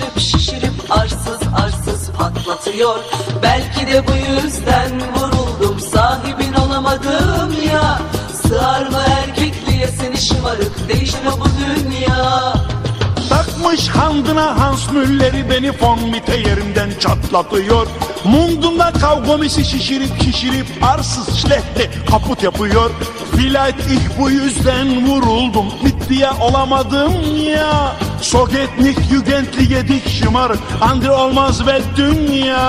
şişirip şişirip arsız arsız patlatıyor. Belki de bu yüzden vuruldum sahibin olamadım ya. Sığar mı erkekliğe seni şımarık değişme bu dünya. Takmış handına Hans Müller'i beni von Mitte yerinden çatlatıyor. Mundumda kavgomisi şişirip şişirip arsız şlehte kaput yapıyor. Vielleicht ich bu yüzden vuruldum Mittiye olamadım ya Soget nicht Jugendliche dich şımarık Andre olmaz ve dünya.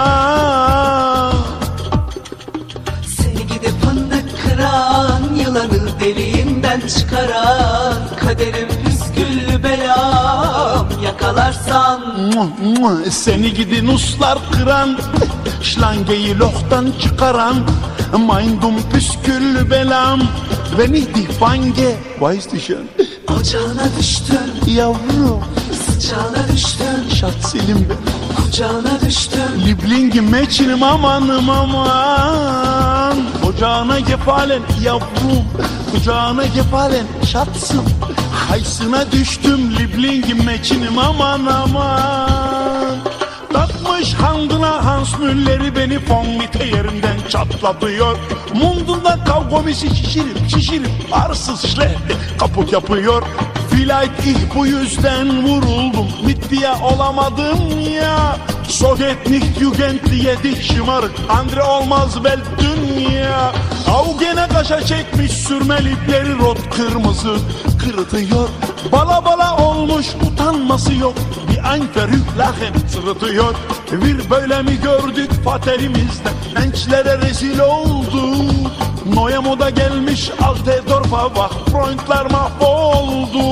Seni gidip fındık kıran Yılanı deliğinden çıkaran Kaderim püsküllü belam Yakalarsan. Seni gidi nuslar kıran Şlangeyi lohtan çıkaran Mein dum püsküllü belam Wenn ich dich fange Weißt du schon Ocağına düştüm Yavrum. Sıcağına düştüm Şatsilim ben Kucağına düştüm Liebling meçinim amanım aman. Ocağına gefalen yavrum. Kucağına gefalen şatsım Haysına düştüm Liebling meçinim aman aman. Takmış handına Hans Müller'i beni von Mitte yerinden çatlatıyor. Mundunda kavgomisi şişirip şişirip arsız şlehte kaput yapıyor Vielleicht ich bu yüzden vuruldum. Mittiye olamadım ya. Soget nicht Jugendliche dich şımarık. Andre olmaz bel dünya. Av gene kaşa çekmiş sürme lipleri rot kırmızı. Kırıtıyor. Bala bala olmuş utanması yok. Bir einferük lachen sırıtıyor. Bir böyle mi gördük fatelimizde Gençlere rezil oldu Neue moda gelmiş Altedorf'a bak Freundler mahvoldu.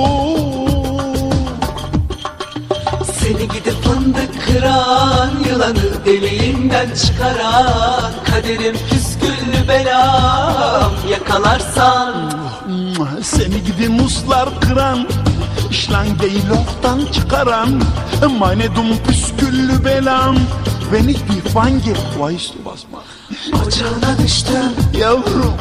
Seni gidip fındık kıran Yılanı deliğinden çıkaran Kaderim püsküllü belam Yakalarsan. Seni gidi muslar kıran Şlangeyi lohtan çıkaran Meine dum püsküllü belam. Wenn ich die fange Weißt du was man Ocağına düştüm Yavrum.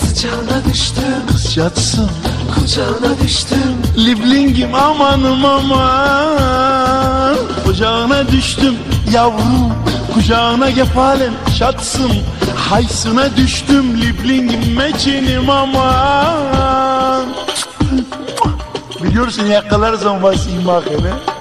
Sıcağına düştüm kız yatsın. Kucağına düştüm Liblingim amanım aman. Ocağına düştüm. Yavrum Kucağına gefalen şatsın. Haysına düştüm. Liblingim meçinim aman. Biliyorsun yakalarsan was ich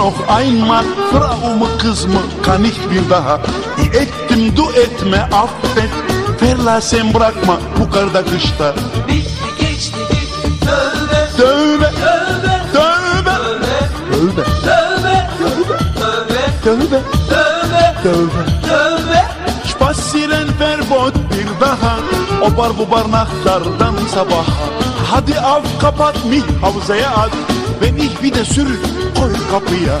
noch einmal Frau mu kız mı? Kan ich bir daha. Ettim du etme affet. Verlassen bırakma bu karda kışta. Bitti geçti gitti tövbe Tövbe tövbe. Tövbe Tövbe. Tövbe tövbe tövbe tövbe tövbe Spazieren verbot bir daha. O bar bu barnaklardan sabaha. Hadi av kapat mi havzaya at. Wenn ich wieder sürü koy kapıya.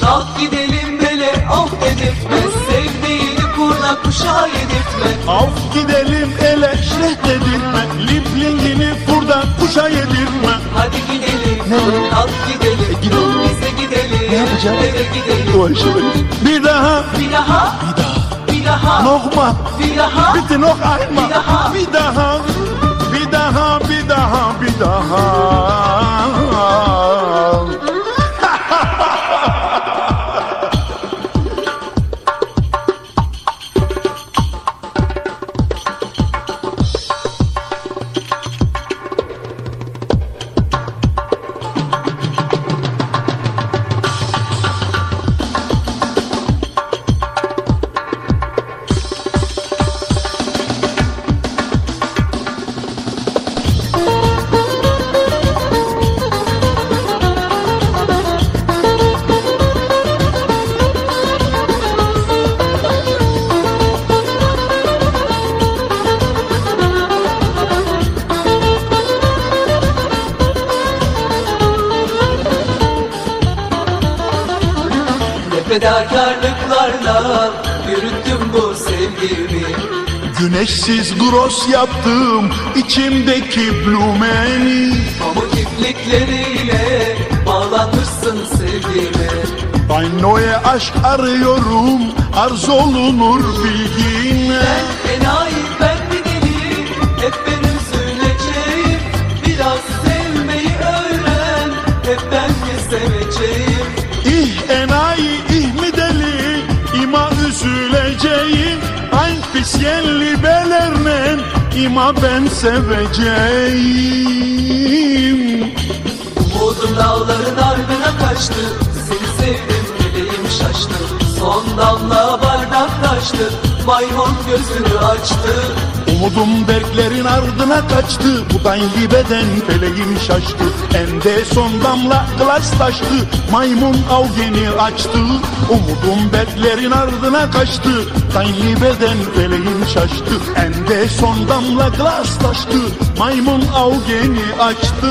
Kalk gidelim bele of dedirtme Sevdiğini kurna kuşa yedirtme Av gidelim ele şireh dedirtme Liplingini buradan kuşa yedirtme Hadi gidelim. Ne? kalk gidelim. E, gidelim. Bize gidelim. Ne yapacağız? Eve gidelim. Bak. Bir daha. Bir daha. Bir daha. Bir daha. Nochmal bir daha. Bitte noch einmal Bir daha. Bir daha daha Bir daha Bir daha Fedakarlıklarla yürüttüm bu sevgimi. Güneşsiz gros yaptım içimdeki blumeni Pamuk iplikleriyle bağlanmışsın sevgime Dayno'ya aşk arıyorum arz olunur bilgine Ben enayi ben bir deli Hep ben üzüleceğim. Biraz sevmeyi öğren Hep ben seveceğim belernen ima ben seveceğim. Umudum dağların ardına kaçtı. Seni sevdim damla bardak taştı Maymun gözünü açtı. Umudum berklerin ardına kaçtı Bu dayli beden feleğim şaştı. Ende son damla glas taştı Maymun avgeni açtı. Umudum berklerin ardına kaçtı Dayli beden feleğim şaştı. Ende son damla glas taştı Maymun avgeni açtı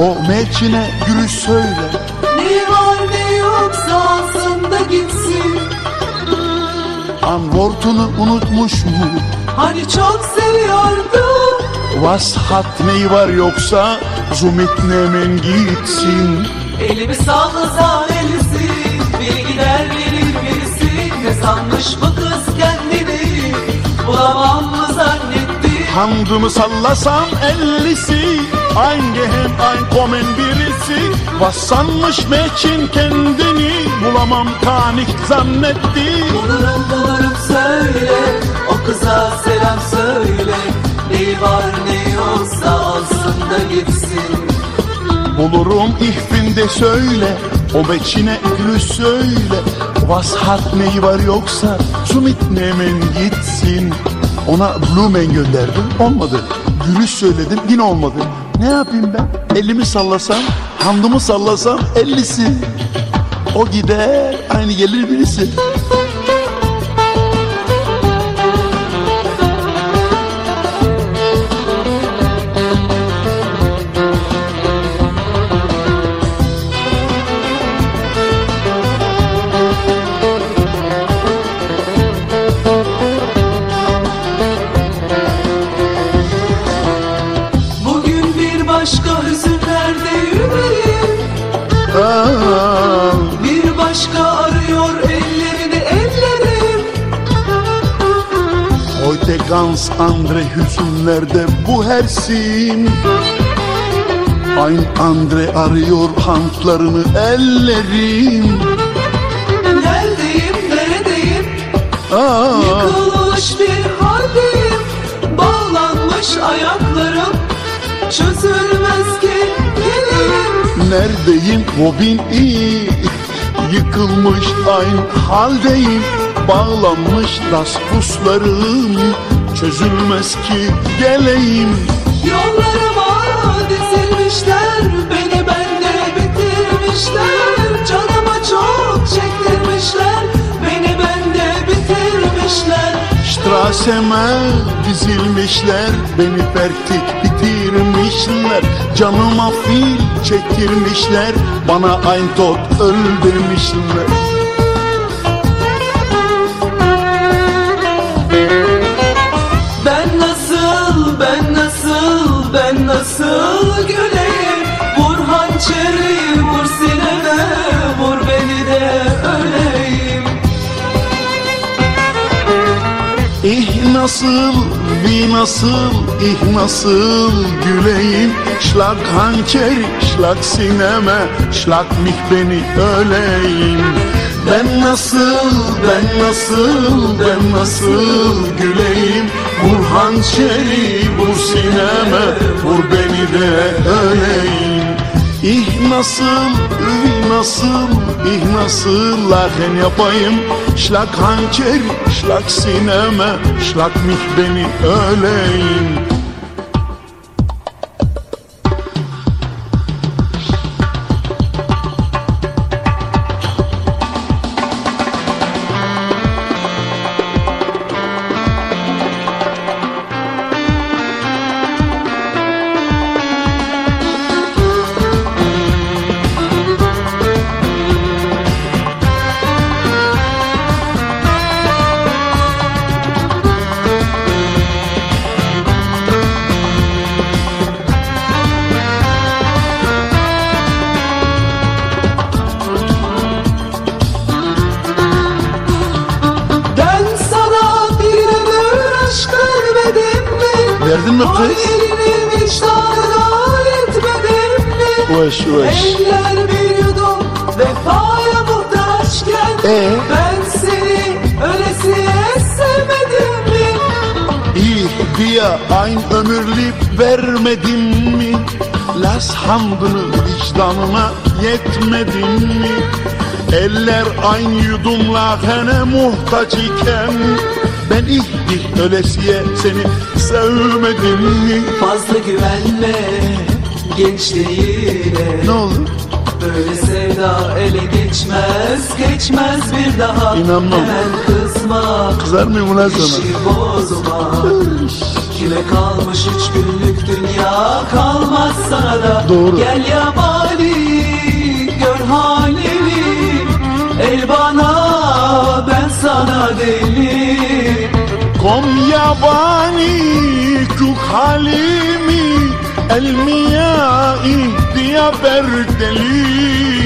O meçine gülü söyle. Ne var ne yoksa ağzında gitsin. Anvortunu unutmuş mu? Hani çok seviyordum Vashat neyi var yoksa Zumit nemen gitsin. Elimi sallasa elisi Bir gider gelir birisi. Ne sanmış bu kız kendini? Bulamam mı zannetti Handımı sallasam ellisi Aynı hem aynı komen birisi. Vassanmış meçin kendini Bulamam kanik zannetti. Bulurum bulurum söyle O kıza selam söyle. Neyi var ne yoksa alsın da gitsin. Bulurum ihfinde söyle O meçine gülü söyle. Vashat neyi var yoksa Zumit nemen gitsin Ona Blumen gönderdim. Olmadı. Gülü söyledim. Yine olmadı. Ne yapayım ben? Elimi sallasam Handımı sallasam ellisi. O gider aynı gelir birisi ganz andere hüzünlerde bu hersin Ein andre arıyor hantlarını ellerim Neredeyim neredeyim? Aa, Yıkılmış bir haldeyim Bağlanmış ayaklarım. Çözülmez ki dilim neredeyim? O bin iyi. Yıkılmış aynı haldeyim. Bağlanmış das puslarım Çözülmez ki geleyim. Yollarıma dizilmişler Beni bende bitirmişler. Canıma çok çektirmişler Beni bende bitirmişler. Straseme dizilmişler Beni fertik bitirmişler. Canıma fil çektirmişler Bana ein tot öl demişler nasıl, wie nasıl, ich nasıl güleyim? Schlag hançeri, schlag sineme, schlag mich beni öleyim. Ben nasıl, ben nasıl, ben nasıl güleyim? Vur hançeri, vur sineme, vur beni de öleyim. İh nasıl, ıh nasıl, ih nasıl lachen yapayım Schlag hançer, schlag sineme, schlag mich beni öleyim Uş uş Eller bir yudum vefaya muhtaçken Ee? Ben seni öylesiye sevmedim mi? İh diye ein ömürlük vermedim mi? Las hamdını vicdanına yetmedin mi? Eller aynı yudum lahene muhtaç iken Ben ihdir ölesiye seni sevmedim mi? Fazla güvenme gençliğine. Ne olur? Böyle sevda ele geçmez Geçmez bir daha. İnanmam. Hemen kızma Kızar mıyım ulan sana? İşi bozma Kime kalmış üç günlük dünya Kalmaz sana da. Doğru. Gel yabani Gör halimi El bana Ben sana deli Kom yabani kuk halimi El miyai diye berdeli Sabah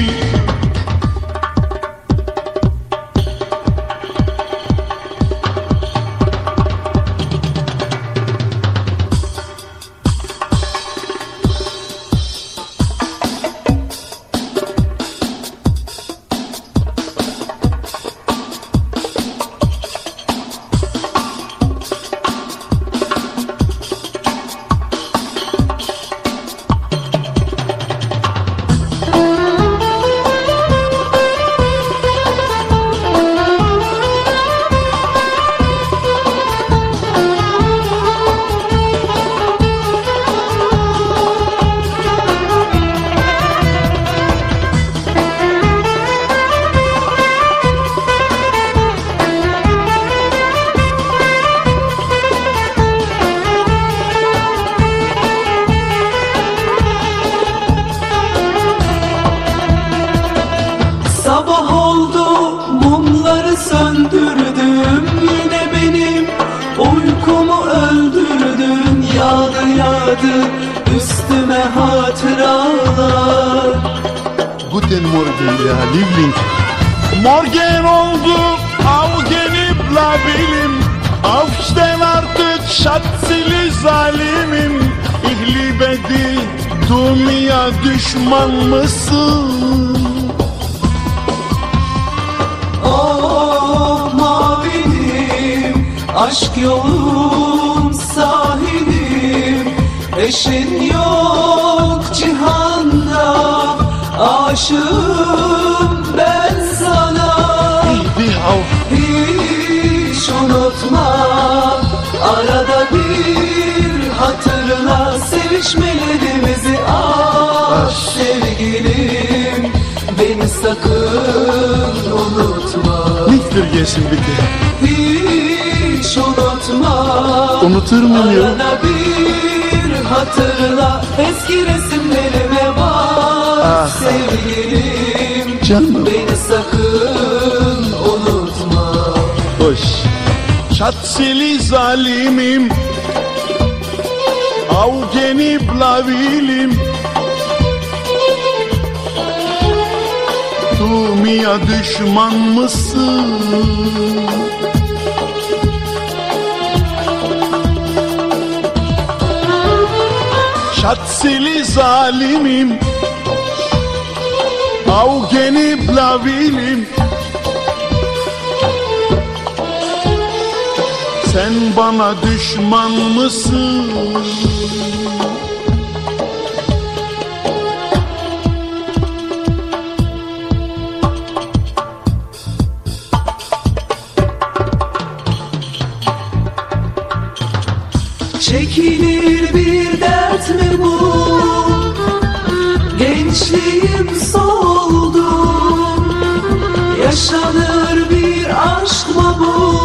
bir hatırla. Eski resimlerime bak Ah. Sevgilim. Canım. Beni sakın unutma. Hoş. Şatsili zalimim. Augen'i blavilim Dumya düşman mısın? Hadsili zalimim Augeni blavilim Sen bana düşman mısın? Çekilir Gençliğim soldu Yaşanır bir aşk mı bu?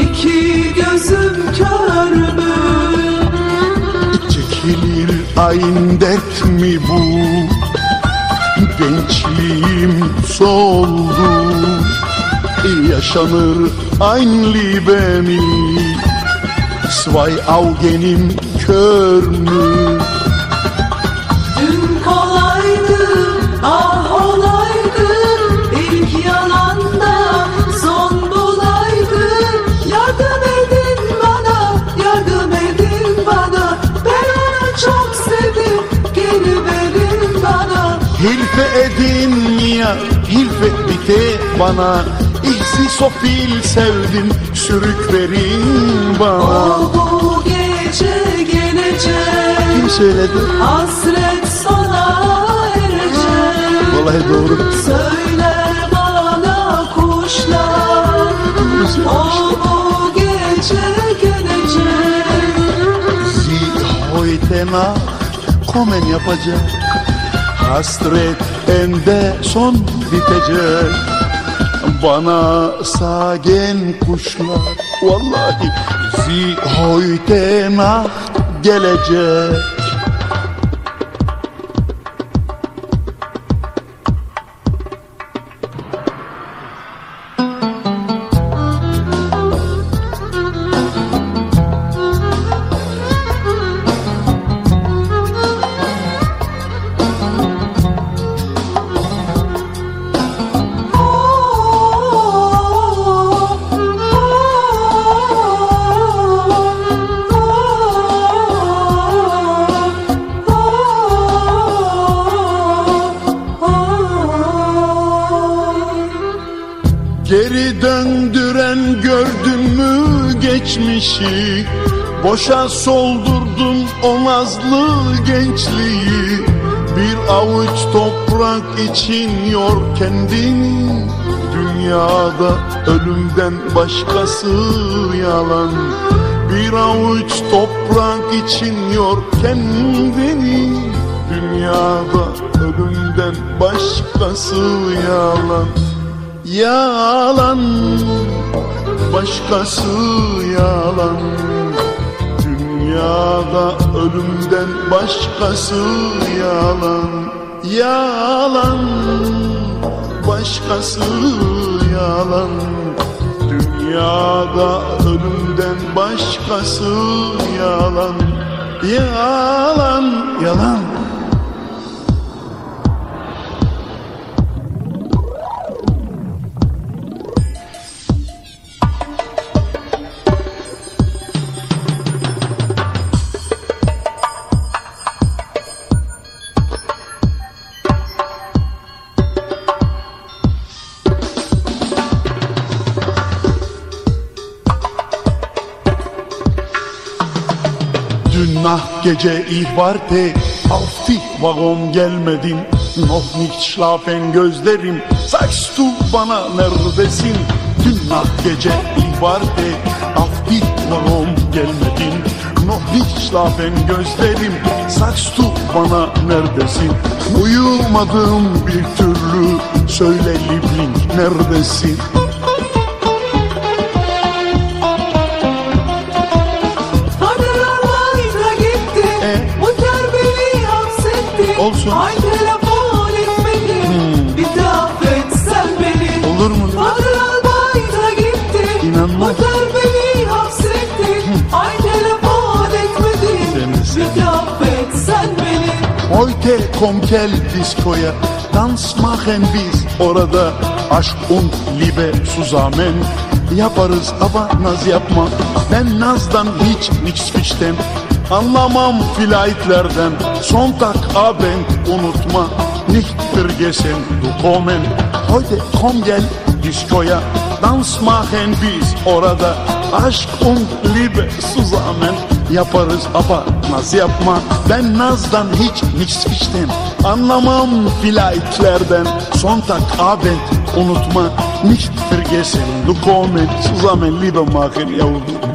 İki gözüm kör mü? Çekilir ayın dert mi bu? Gençliğim soldu Yaşanır ein Liebe mi? Zwei Augenim kör mü? Hilfe edin ya, hilfe bite bana. İhsi sofil sevdim, sürük verin bana. O bu gece gelecek. Kim söyledi? Hasret sona erecek. Vallahi doğru. Söyler bana kuşlar. O bu gece gelecek. Sie heute Nacht kommen yapacak Hasret ende son bitecek. Bana sagen kuşlar Vallahi Sie heute Nacht gelecek Boşa soldurdun o nazlı gençliği. Bir avuç toprak için yor kendini. Dünyada ölümden başkası yalan. Bir avuç toprak için yor kendini. Dünyada ölümden başkası yalan. Yalan Başkası yalan Dünyada ölümden başkası yalan Yalan. Başkası yalan. Dünyada ölümden başkası yalan Yalan Yalan Gece ihbarte Auf dich warum gelmedin Noch nicht schlafen gözlerim. Sagst du bana neredesin? Dün nah gece ihbarte Auf dich warum gelmedin Noch nicht schlafen gözlerim. Sagst du bana neredesin? Uyumadım bir türlü Söyle Liebling neredesin Olsun. Ay telefon etmedin Bir daha affetsen beni. Olur mu? Hatıramayla gitti. İnanmam. Bu terbiyeli hapsetti. Ay telefon etmedin Seni sen. Bir daha affetsen beni. Heute kommt gel Disko'ya Dans machen biz. Orada Aşk und Liebe zusammen Yaparız ama naz yapma. Ben nazdan hiç nichts verstehen Anlamam flightlerden Sonntag Abend unutma. Nicht vergessen du kommen Heute komm gel Diskoya. Dans machen biz orada. Aşk und Liebe zusammen Yaparız ama naz yapma. Ben nazdan hiç nichts verstehen Anlamam flightlerden Sonntag Abend unutma. Nicht vergessen du kommen Zusammen Liebe machen yavrum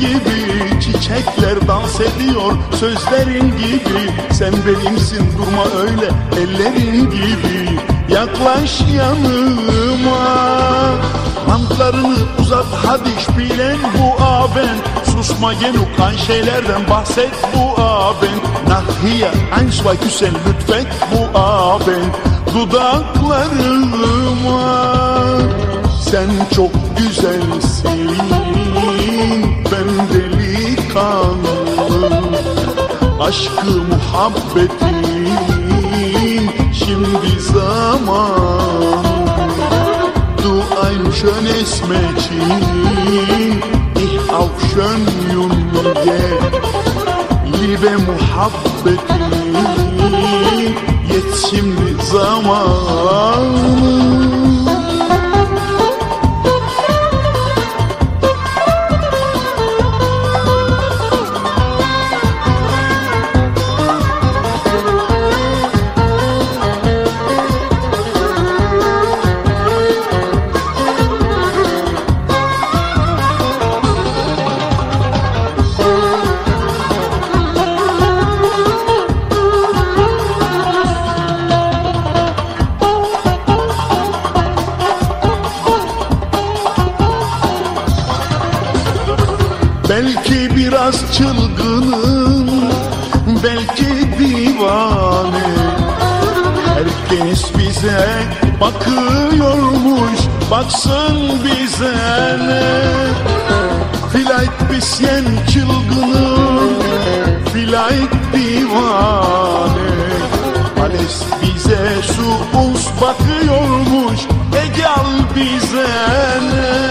gibi Çiçekler dans ediyor sözlerin gibi. Sen benimsin durma öyle ellerin gibi. Yaklaş yanıma Mantlarını uzat hadi spielen bu Abend Susma genuk an şeylerden bahset bu hier ein zwei Küssen lütfet bu Abend Dudaklarıma sen çok güzelsin delikanlı Aşkı muhabbetin Şimdi zaman Du ein schönes Mädchen Ich auch schön Junge Liebe muhabbetin Jetzt şimdi zamanı Baksın bize ne? Vielleicht bisschen çılgınım Vielleicht divane. Alles bize su uns bakıyormuş Egal bize ne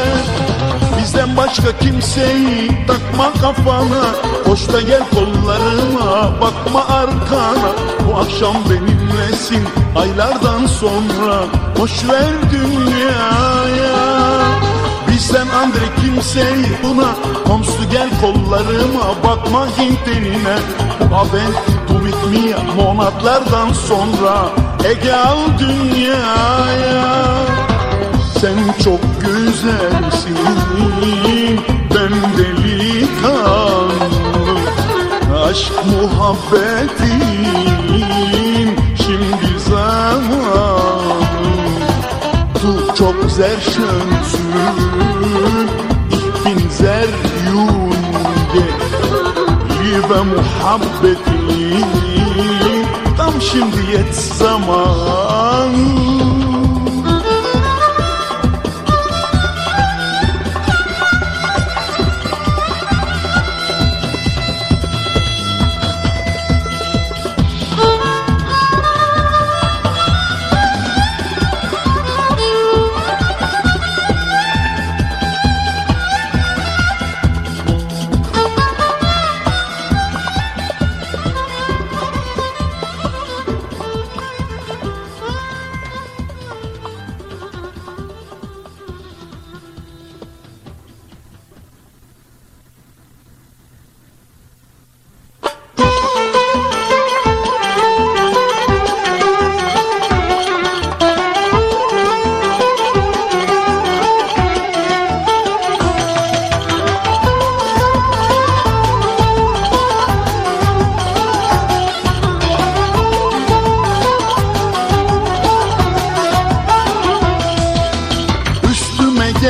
başka kimseyi takma kafana. Koş da gel kollarıma bakma arkana. Bu akşam benimlesin aylardan sonra. Boş ver dünyaya. Bizden andre kimseyi buna. Komstu gel kollarıma bakma hinterine Bu haber du mit mir monatlardan sonra. Egal dünyaya. sen çok güzelsin Ben delikanlı Aşk muhabbetin Şimdi zaman Du çok sehr schönsün Ich bin sehr junge Liebe muhabbetin Tam şimdi yet zaman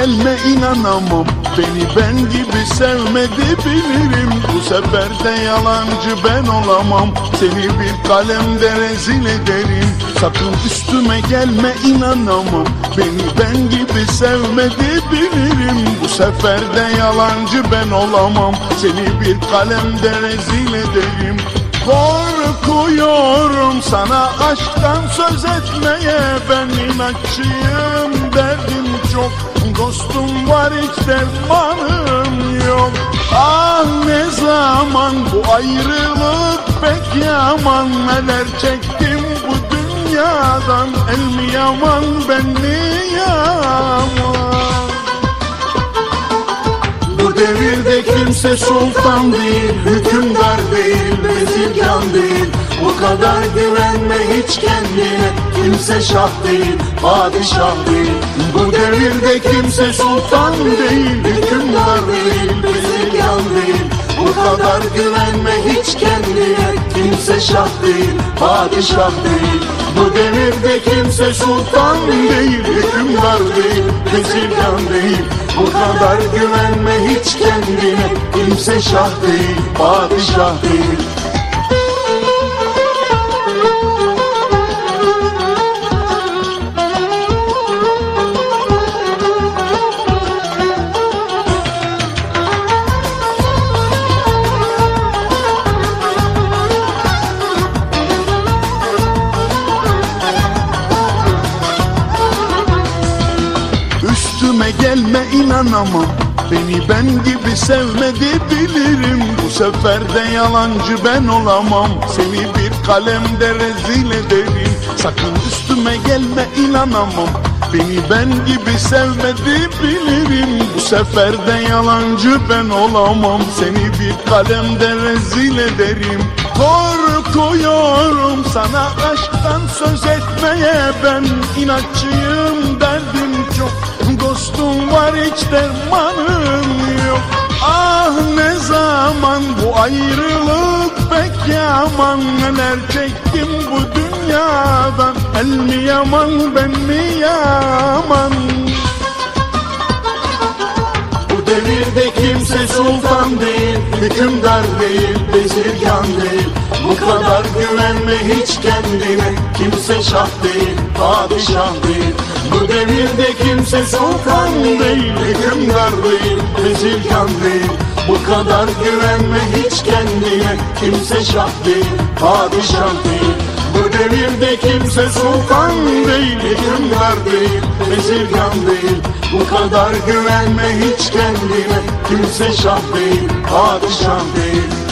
gelme inanamam. Beni ben gibi sevmedi bilirim. Bu sefer de yalancı ben olamam. Seni bir kalemde rezil ederim. Sakın üstüme gelme inanamam. Beni ben gibi sevmedi bilirim. Bu sefer de yalancı ben olamam. Seni bir kalemde rezil ederim. Korkuyorum sana aşktan söz etmeye. Ben inatçıyım derdim çok Dostum var hiç dermanım yok. Ah ne zaman bu ayrılık pek yaman Neler çektim bu dünyadan. El mi yaman ben mi yaman? Bu devirde kimse sultan değil, hükümdar değil, bezirgan değil. Bu kadar güvenme hiç kendine, kimse şah değil, padişah değil. Bu devirde kimse sultan değil, hükümdar değil, bezirgan değil. Bu kadar güvenme hiç kendine, kimse şah değil, padişah değil. Bu devirde kimse sultan değil, hükümdar değil, bezirgan değil. Bu kadar güvenme hiç kendine Kimse şah değil, padişah değil Üstüme gelme inanamam. Beni ben gibi sevmedi bilirim. Bu sefer de yalancı ben olamam. Seni bir kalemde rezil ederim. Sakın üstüme gelme inanamam. Beni ben gibi sevmedi bilirim. Bu sefer de yalancı ben olamam. Seni bir kalemde rezil ederim. Korkuyorum sana aşktan söz etmeye. Ben inatçıyım derdim çok Dostum var hiç dermanım yok. Ah ne zaman bu ayrılık? Pek yaman Neler çektim bu dünyadan. El mi yaman ben mi yaman devirde kimse sultan değil, hükümdar değil, bezirgan değil. Bu kadar güvenme hiç kendine, kimse şah değil, padişah değil. Bu devirde kimse sultan değil, hükümdar değil, bezirgan değil. Bu kadar güvenme hiç kendine, kimse şah değil, padişah değil bu devirde kimse sultan değil, hükümdar değil, bezirgan değil. Bu kadar güvenme hiç kendine, kimse şah değil, padişah değil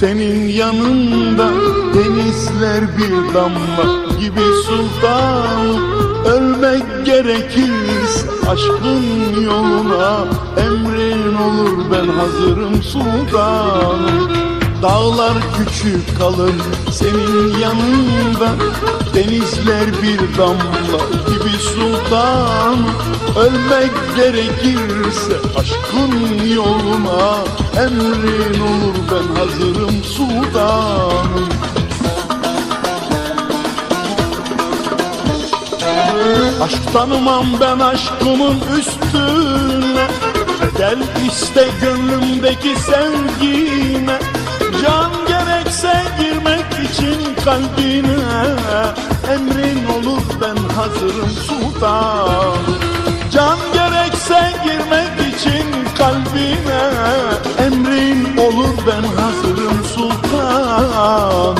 senin yanında Denizler bir damla gibi sultanım Ölmek gerekirse aşkın yoluna Emrin olur ben hazırım sultanım Dağlar küçük kalır senin yanında. Denizler bir damla gibi sultan. Ölmek gerekirse aşkın yoluna Emrin olur ben hazırım sultanım. Aşk tanımam ben aşkımın üstüne. Bedel iste gönlümdeki sevgine Can gerekse girmek için kalbine Emrin olur ben hazırım sultan. Can gerekse girmek için kalbine Emrin olur ben hazırım sultanım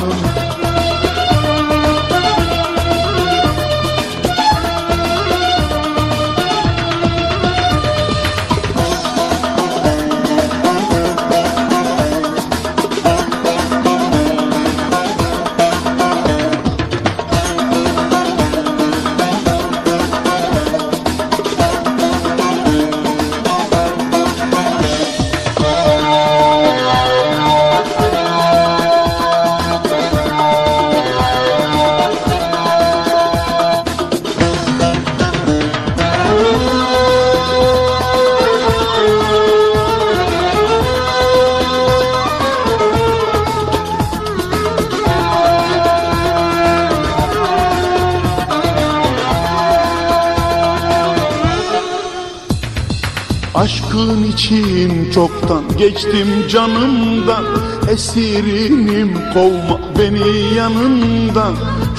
İçin çoktan geçtim canımdan. Esirinim kovma beni yanından.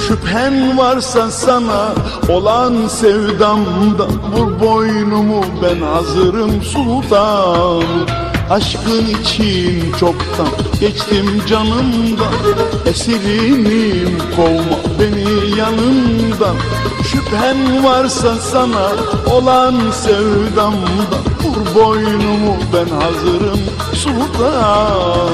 Şüphen varsa sana olan sevdamdan Vur boynumu ben hazırım sultan. Aşkın için çoktan geçtim canımdan. Esirinim kovma beni yanından. Şüphen varsa sana olan sevdamdan Vur boynumu ben hazırım sultan.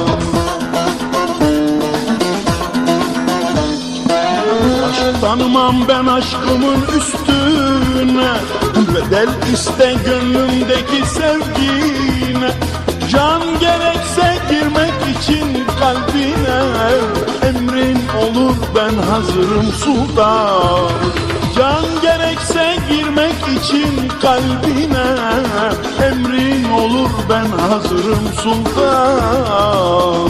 Aşk tanımam ben aşkımın üstüne. Bedel iste gönlümdeki sevgine. Can gerekse girmek için kalbine. Emrin olur ben hazırım sultan. Can gerekse girmek için kalbine Emrin olur ben hazırım sultan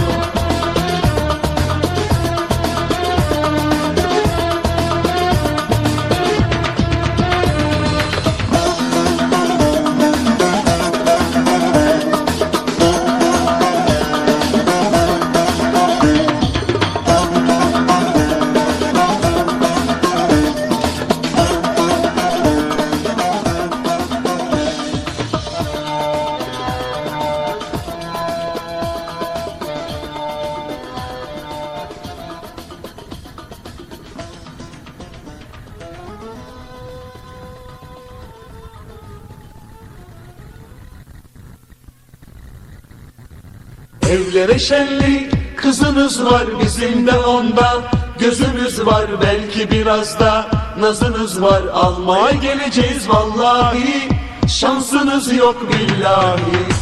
Evlere şenlik kızınız var bizim de onda. Gözümüz var belki biraz da nazınız var. Almaya geleceğiz vallahi. Şansınız yok billahi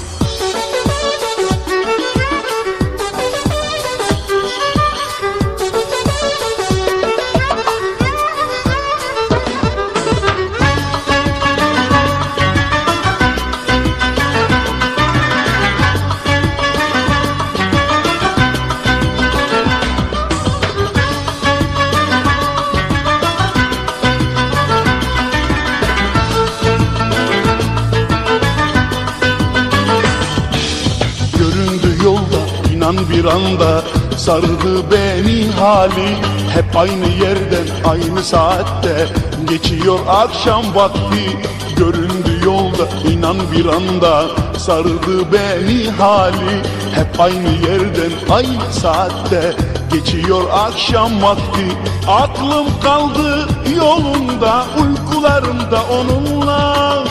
bir anda Sardı beni hali. Hep aynı yerden aynı saatte Geçiyor akşam vakti. Göründü yolda inan bir anda Sardı beni hali. Hep aynı yerden aynı saatte Geçiyor akşam vakti. Aklım kaldı yolunda Uykularımda onunla.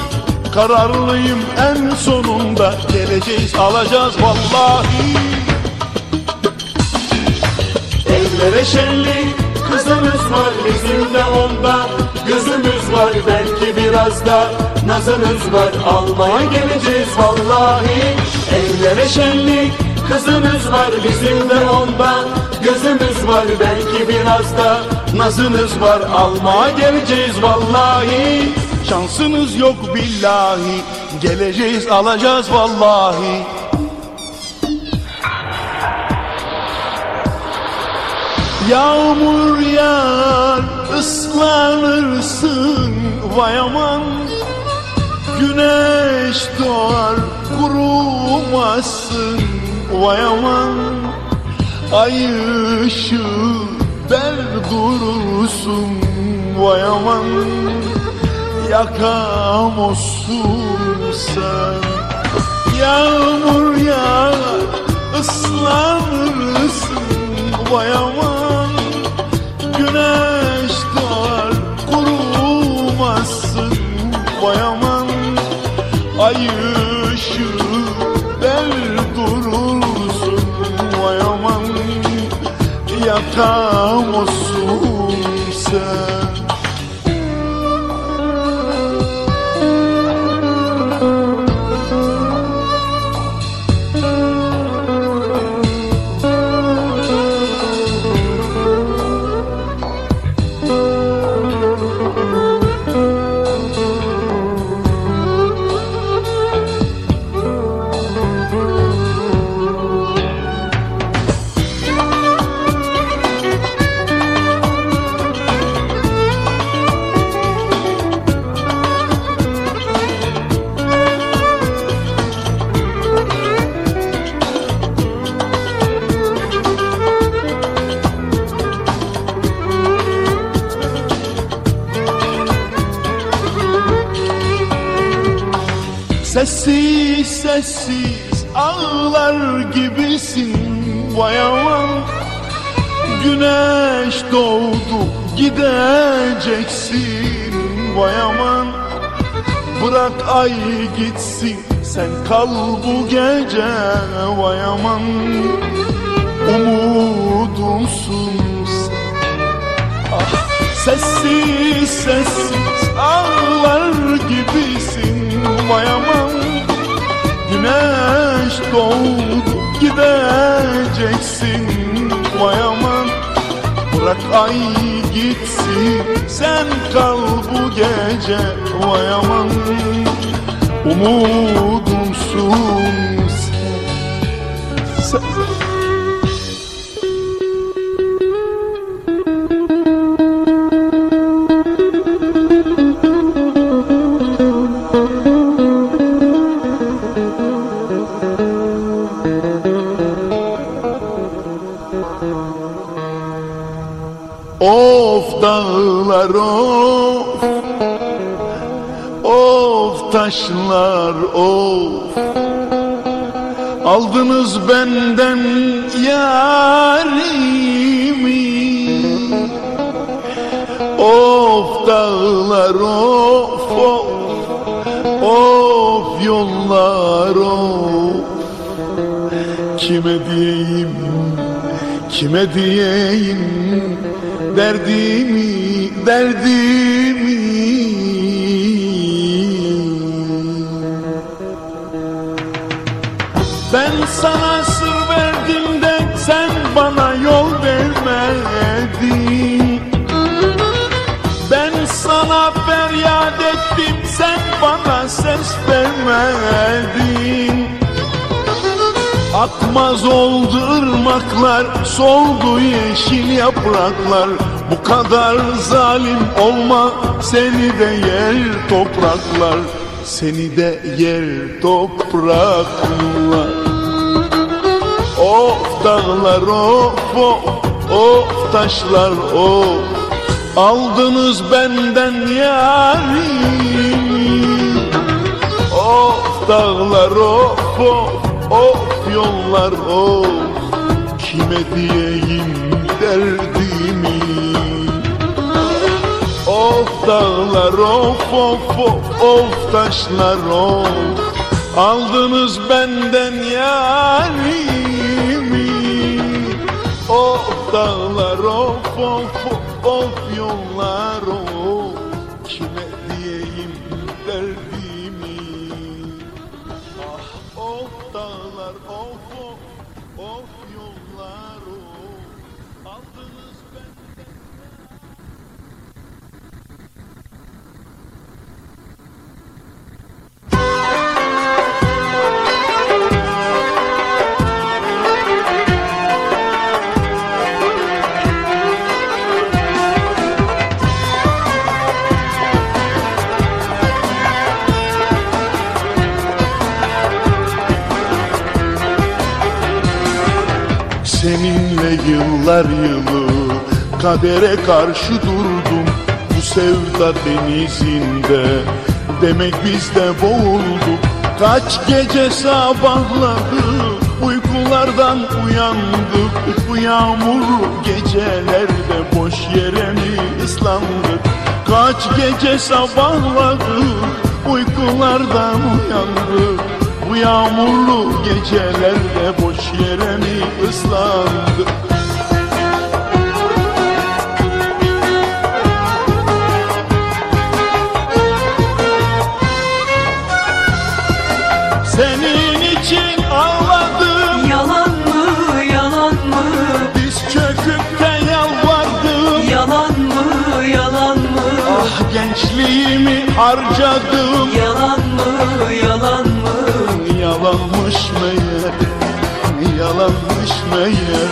Kararlıyım en sonunda Geleceğiz alacağız vallahi Evlere şenlik kızınız var bizim de onda. Gözümüz var belki biraz da nazınız var. Almaya geleceğiz vallahi. Evlere şenlik kızınız var bizim de onda. Gözümüz var belki biraz da nazınız var. Almaya geleceğiz vallahi. Şansınız yok billahi. Geleceğiz alacağız vallahi Yağmur yağar ıslanırsın vay aman. Güneş doğar kurumazsın Vay aman. Ay ışığı der durursun Vay aman. Yakam olsun sen. Yağmur yağar ıslanırsın Vay aman Güneş doğar kurumazsın Vay aman. Ay ışığı der durursun Vay aman. Yakam olsun sen Bırak ay gitsin sen kal bu gece vay aman Umudumsun sen. Sessiz sessiz ağlar gibisin vay aman Güneş doğdu gideceksin vay aman Bırak ay gitsin sen kal bu gece vay aman. Umudumsun Kime diyeyim Kime diyeyim? Derdimi derdimi? Ben sana sır verdim de sen bana yol vermedin. Ben sana feryat ettim sen bana ses vermedin Akmaz oldu ırmaklar, soldu yeşil yapraklar. Bu kadar zalim olma, seni de yer topraklar. Seni de yer topraklar. Of dağlar of of, of taşlar of. Aldınız benden yarimi Of dağlar of of of yollar of Kime diyeyim derdimi? Of dağlar of of of of taşlar of Aldınız benden yarimi? Of dağlar of of of, of yollar of yıllar yılı Kadere karşı durdum bu sevda denizinde. Demek biz de boğulduk. Kaç gece sabahladık Uykulardan uyandık. Bu yağmurlu gecelerde Boş yere mi ıslandık Kaç gece sabahladık Uykulardan uyandık Bu yağmurlu gecelerde Boş yere mi ıslandık harcadım. Yalan mı yalan mı? Yalanmış meğer Yalanmış meğer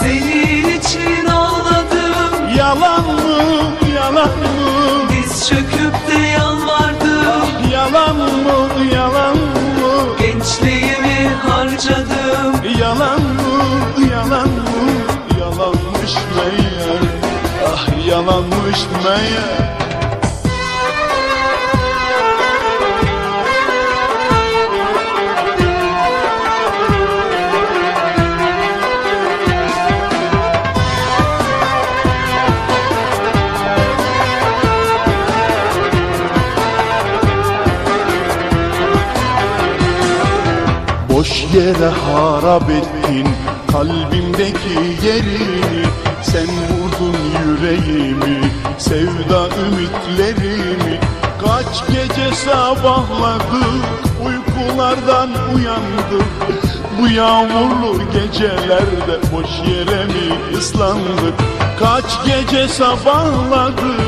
Senin için ağladım. Yalan mı yalan mı? Diz çöküp de yalvardım. Yalan mı yalan mı? Gençliğimi harcadım. Yalan mı yalan mı? Yalanmış meğer Ah yalanmış meğer Yere harap ettin kalbimdeki yerini Sen vurdun yüreğimi, sevda ümitlerimi. Kaç gece sabahladık, uykulardan uyandık Bu yağmurlu gecelerde boş yere mi ıslandık? Kaç gece sabahladık,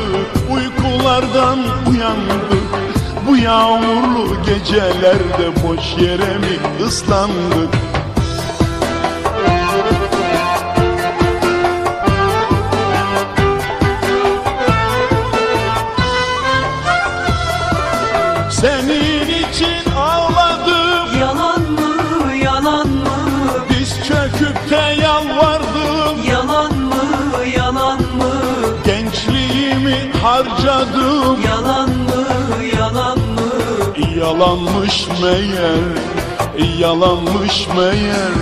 uykulardan uyandık bu yağmurlu gecelerde boş yere mi ıslandık? Senin için ağladım, Yalan mı yalan mı? Diz çöküp de yalvardım. Yalan mı yalan mı? Gençliğimi harcadım, Yalan mı yalan mı yalanmış meğer, yalanmış meğer.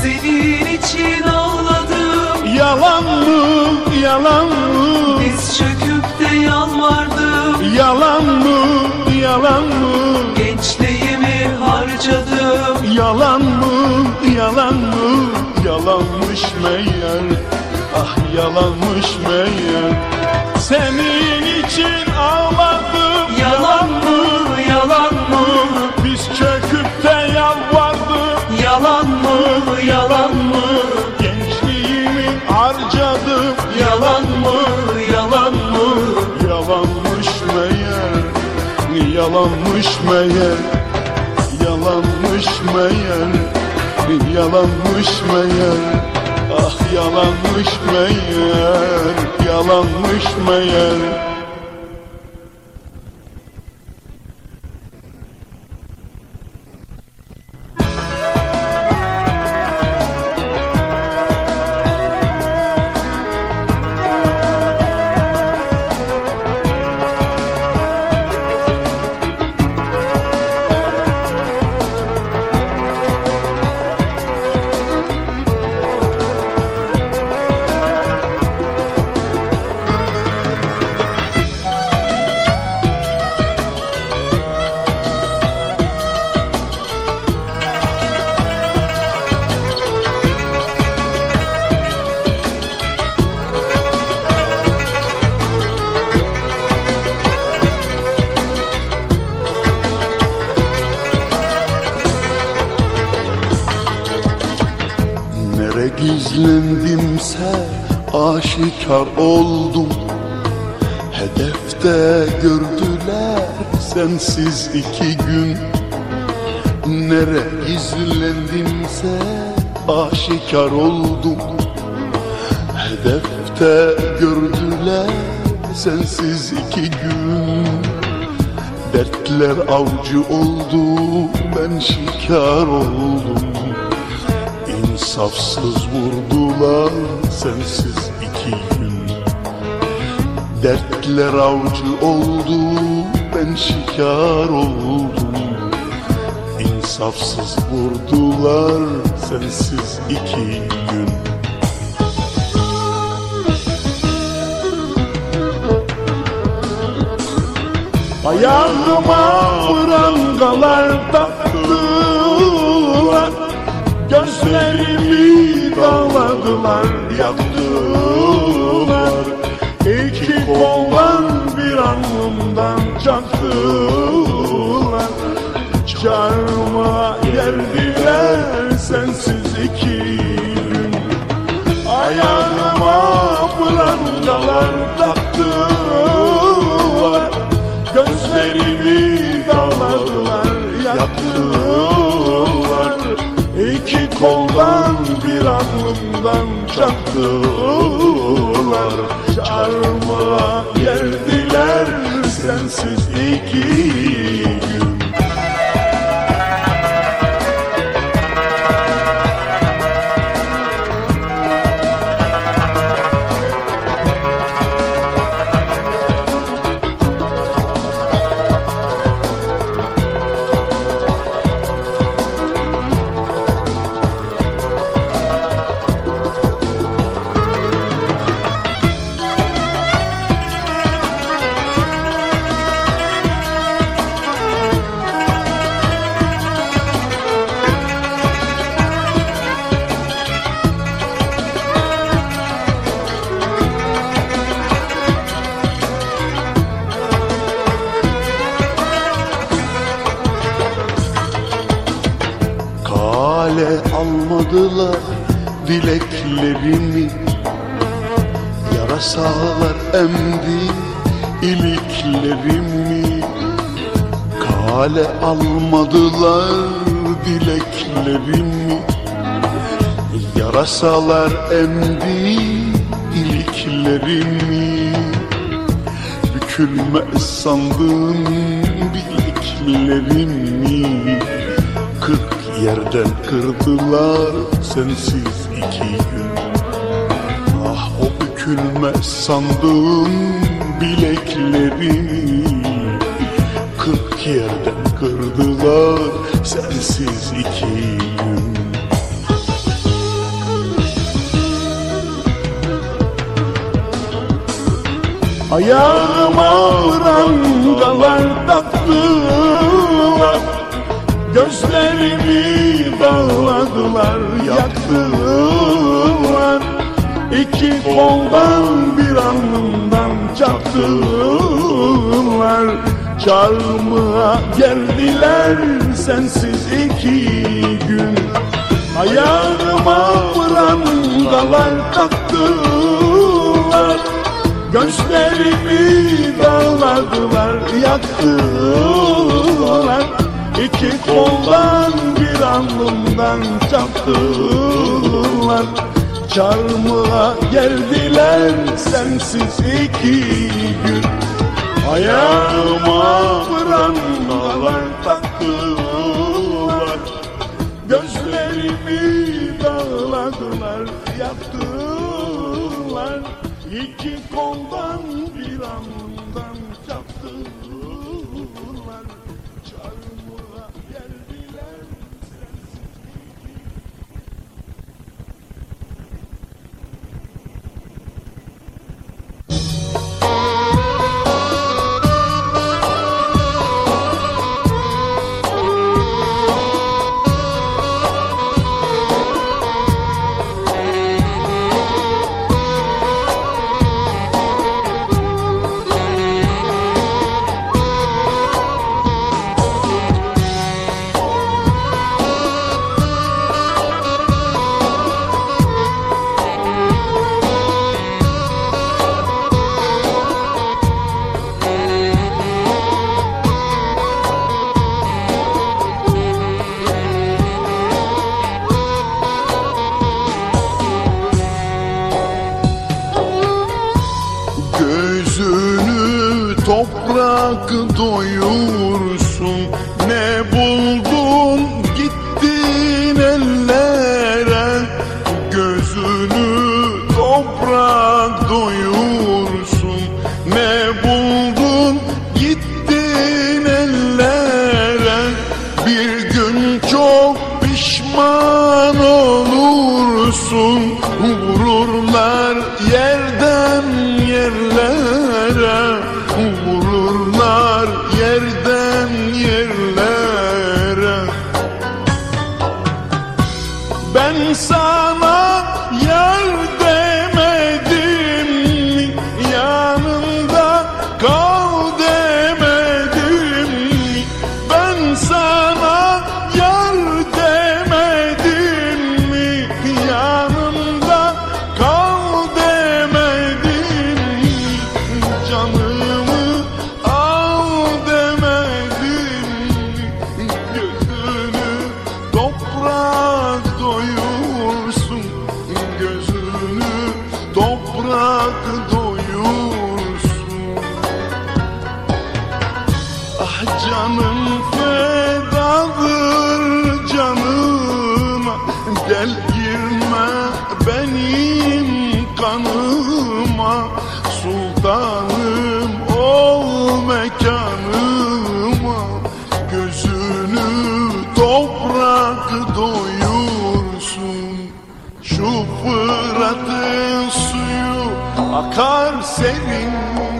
Senin için ağladım Yalan mı, yalan mı? Diz çöküp de yalvardım Yalan mı, yalan mı? Gençliğimi harcadım Yalan mı, yalan mı? Yalanmış meğer, ah yalanmış meğer. Senin için yalan mı? Biz çöküp de yalvardım. Yalan mı? Yalan mı? Gençliğimi harcadım. Yalan mı? Yalan mı? Yalanmış meğer, yalanmış meğer, yalanmış meğer, yalanmış meğer, ah yalanmış meğer, yalanmış meğer. Sensiz iki gün Nere gizlendimse aşikar oldum. Hedefte gördüler sensiz iki gün. Dertler avcı oldu ben şikar oldum. İnsafsız vurdular sensiz iki gün. Dertler avcı oldu şikar oldum. İnsafsız vurdular sensiz iki gün. Ayağıma prangalar taktılar. Gözlerimi dağladılar, yaktılar. İki koldan bir alnımdan çaktılar Çarmıha geldiler sensiz iki gün. Ayağıma prangalar taktılar. Gözlerimi dağladılar, yaktılar. İki koldan bir alnımdan çaktılar Çarmıha geldiler sensiz iki Kale almadılar dileklerimi Yarasalar emdi iliklerimi. Bükülmez sandığım bileklerimi. Kırk yerden kırdılar sensiz iki gün. Ah o bükülmez sandığım bileklerimi Kırk yerden kırdılar sensiz iki gün. Ayağıma rangalar taktılar Gözlerimi bağladılar, yaktılar. İki koldan bir alnımdan çaktılar Çarmıha geldiler sensiz iki gün. Ayağıma prangalar taktılar Gözlerimi dağladılar, yaktılar. İki koldan bir alnımdan çaktılar Çarmıha geldiler sensiz iki gün Ayağıma prangalar Gel girme benim kanıma Sultanım ol mekanıma. Gözünü toprak doyursun Şu Fırat'ın suyu akar serindir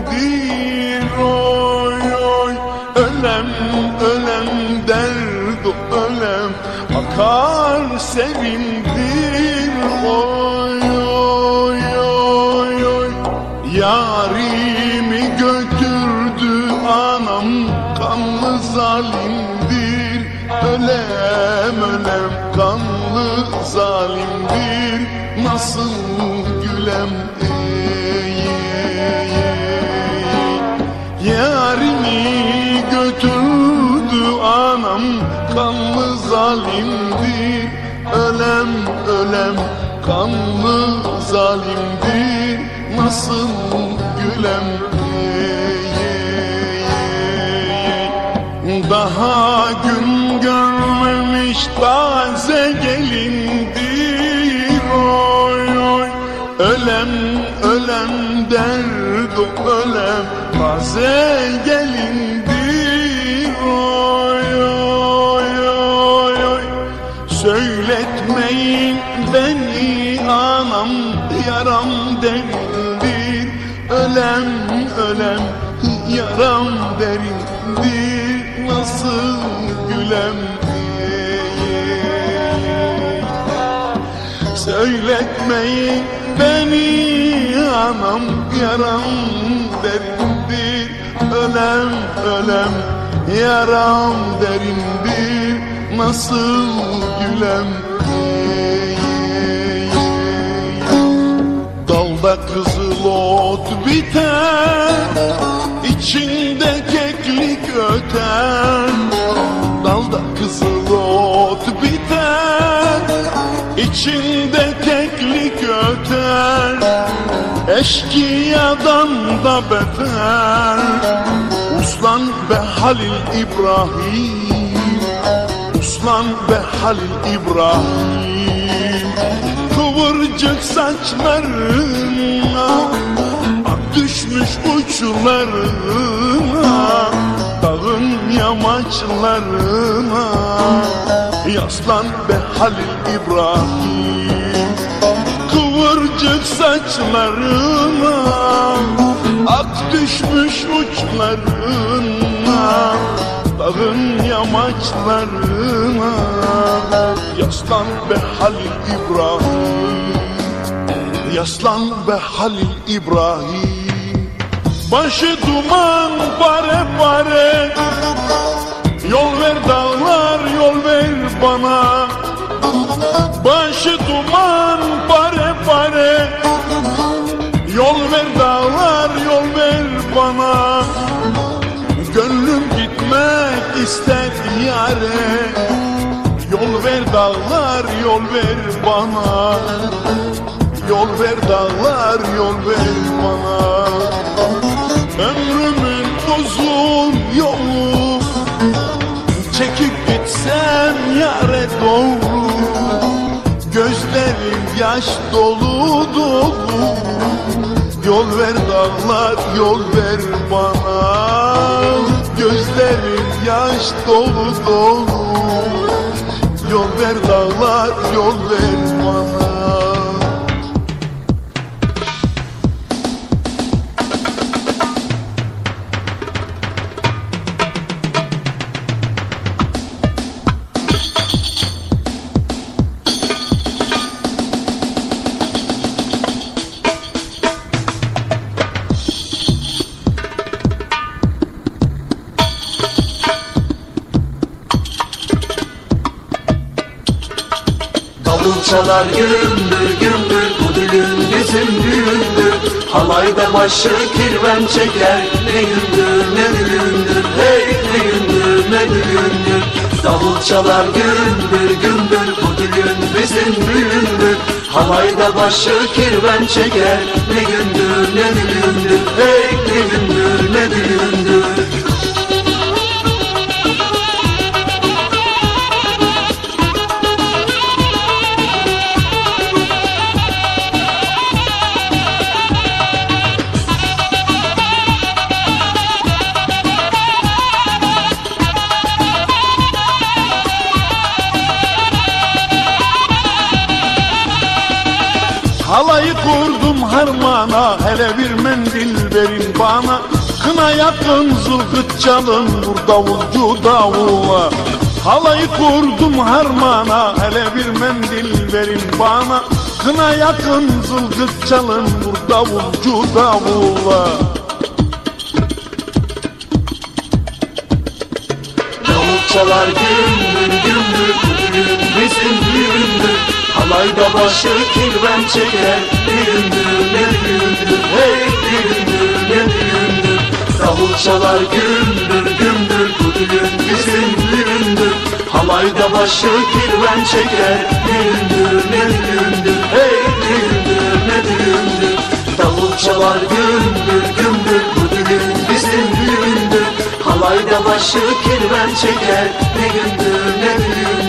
oy oy. Ölem ölem akar sevindir oy oy oy oy. Yarimi götürdü anam kanlı zalimdir. Ölem ölem kanlı zalimdir. Nasıl gülem kanlı zalimdir Ölem ölem kanlı zalimdir Nasıl gülem? Ey, ey, ey. Daha gün görmemiş taze gelindir oy oy. Ölem ölem derdo ölem taze gelindir derindir Ölem ölem yaram derindir Nasıl gülem ey. Söyletmeyin beni anam yaram derindir Ölem ölem yaram derindir Nasıl gülem ey, Dalda kızıl ot biter içinde keklik öter. Dalda kızıl ot biter içinde keklik öter. Eşkıyadan da beter. Uslan be Halil İbrahim Uslan be Halil İbrahim Kıvırcık saçlarına Ak düşmüş uçlarına Dağın yamaçlarına. Yaslan be Halil İbrahim Kıvırcık saçlarına Ak düşmüş uçlarına Dağın yamaçlarına. Yaslan be Halil İbrahim Yaslan be Halil İbrahim. Başı duman pare pare. Yol ver dağlar yol ver bana. Başı duman pare pare. Yol ver dağlar yol ver bana. Gönlüm gitmek ister yare. Yol ver dağlar yol ver bana Yol ver dağlar yol ver bana. Ömrümün uzun yolu Çekip gitsem yare doğru. Gözlerim yaş dolu dolu. Yol ver dağlar yol ver bana. Gözlerim yaş dolu dolu. Yol ver dağlar yol ver bana çalar gümbür gümbür Bu dilin bizim düğündür. Halayda başı kirven çeker Ne gündür ne düğündür Hey ne gündür ne düğündür Davul çalar gümbür gümbür Bu dilin bizim düğündür. Halayda başı kirven çeker Ne gündür ne düğündür Hey ne gündür ne düğündür verin bana Kına yakın zılgıt çalın Vur davulcu davula. Halayı kurdum harmana Hele bir mendil verin bana. Kına yakın zılgıt çalın Vur davulcu davula. Davul çalar gümbür gümbür bizim düğündür. Halayda başı kirven çeker Düğündür ne düğündür Hey düğündür ne düğündür Davul çalar gümbür Bu düğün bizim düğündür Halayda başı kirven çeker Düğündür ne düğündür Hey düğündür ne düğündür Davul çalar gümbür Bu düğün bizim düğündür Halayda başı kirven çeker Ne gündür